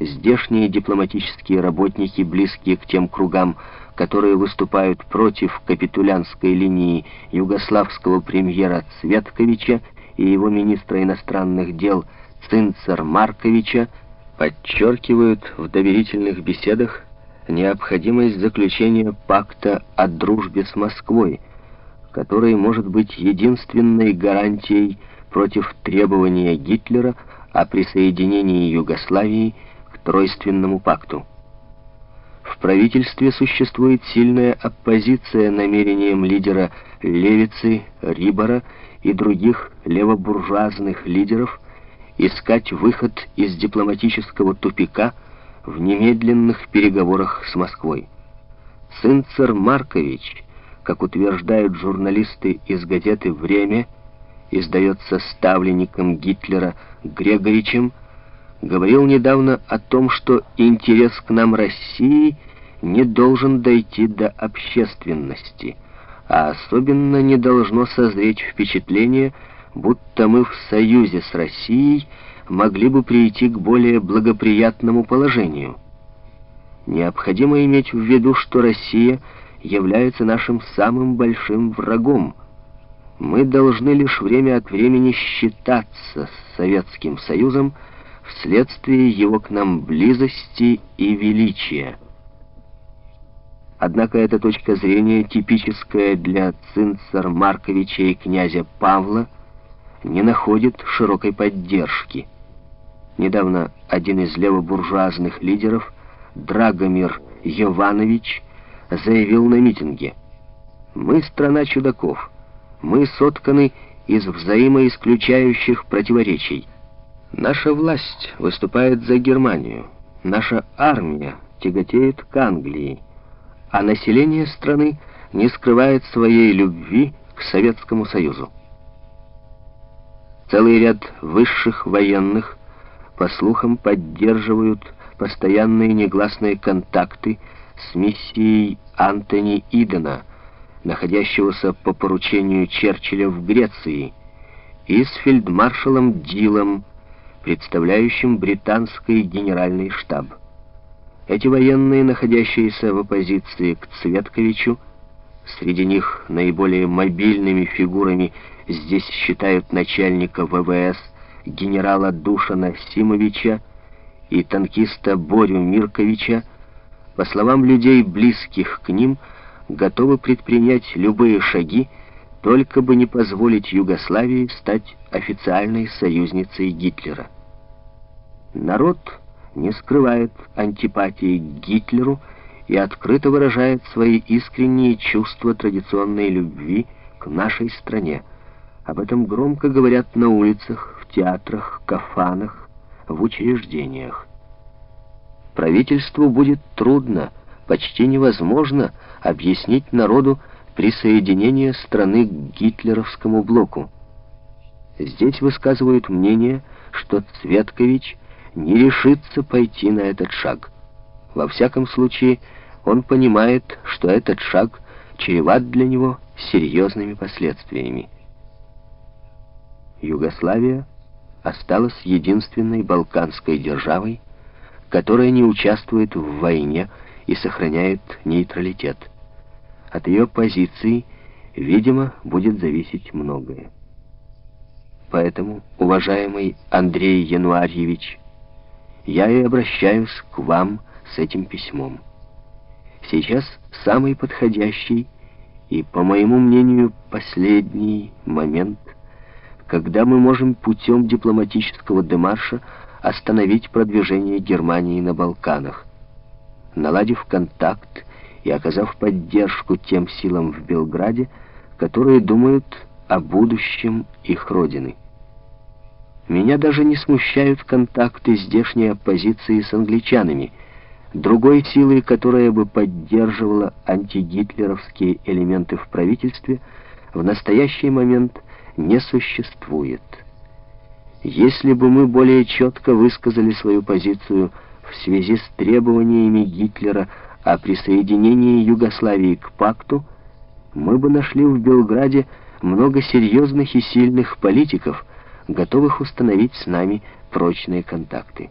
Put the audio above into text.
здешние дипломатические работники, близкие к тем кругам, которые выступают против капитулянской линии югославского премьера Цветковича и его министра иностранных дел Цинцер Марковича, подчеркивают в доверительных беседах необходимость заключения пакта о дружбе с Москвой, который может быть единственной гарантией против требования Гитлера о присоединении Югославии Тройственному пакту. В правительстве существует сильная оппозиция намерениям лидера Левицы, Рибора и других левобуржуазных лидеров искать выход из дипломатического тупика в немедленных переговорах с Москвой. Цинцер Маркович, как утверждают журналисты из газеты «Время», издается ставленником Гитлера Грегоричем, говорил недавно о том, что интерес к нам России не должен дойти до общественности, а особенно не должно созреть впечатление, будто мы в союзе с Россией могли бы прийти к более благоприятному положению. Необходимо иметь в виду, что Россия является нашим самым большим врагом. Мы должны лишь время от времени считаться с Советским Союзом вследствие его к нам близости и величия. Однако эта точка зрения, типическая для Цинцер Марковича и князя Павла, не находит широкой поддержки. Недавно один из левобуржуазных лидеров, Драгомир Йованович, заявил на митинге, «Мы страна чудаков, мы сотканы из взаимоисключающих противоречий». Наша власть выступает за Германию, наша армия тяготеет к Англии, а население страны не скрывает своей любви к Советскому Союзу. Целый ряд высших военных, по слухам, поддерживают постоянные негласные контакты с миссией Антони Идена, находящегося по поручению Черчилля в Греции, и с фельдмаршалом Дилом, представляющим британский генеральный штаб. Эти военные, находящиеся в оппозиции к Цветковичу, среди них наиболее мобильными фигурами здесь считают начальника ВВС генерала Душана Симовича и танкиста Борю Мирковича, по словам людей, близких к ним, готовы предпринять любые шаги, только бы не позволить Югославии стать официальной союзницей Гитлера. Народ не скрывает антипатии к Гитлеру и открыто выражает свои искренние чувства традиционной любви к нашей стране. Об этом громко говорят на улицах, в театрах, кафанах, в учреждениях. Правительству будет трудно, почти невозможно объяснить народу присоединение страны к гитлеровскому блоку. Здесь высказывают мнение, что Цветкович не решится пойти на этот шаг. Во всяком случае, он понимает, что этот шаг чреват для него серьезными последствиями. Югославия осталась единственной балканской державой, которая не участвует в войне и сохраняет нейтралитет. От ее позиции, видимо, будет зависеть многое. Поэтому, уважаемый Андрей Януарьевич, я и обращаюсь к вам с этим письмом. Сейчас самый подходящий и, по моему мнению, последний момент, когда мы можем путем дипломатического демарша остановить продвижение Германии на Балканах. Наладив контакт и оказав поддержку тем силам в Белграде, которые думают о будущем их родины. Меня даже не смущают контакты здешней оппозиции с англичанами, другой силой, которая бы поддерживала антигитлеровские элементы в правительстве, в настоящий момент не существует. Если бы мы более четко высказали свою позицию в связи с требованиями Гитлера о присоединении Югославии к пакту, мы бы нашли в Белграде много серьезных и сильных политиков, готовых установить с нами прочные контакты.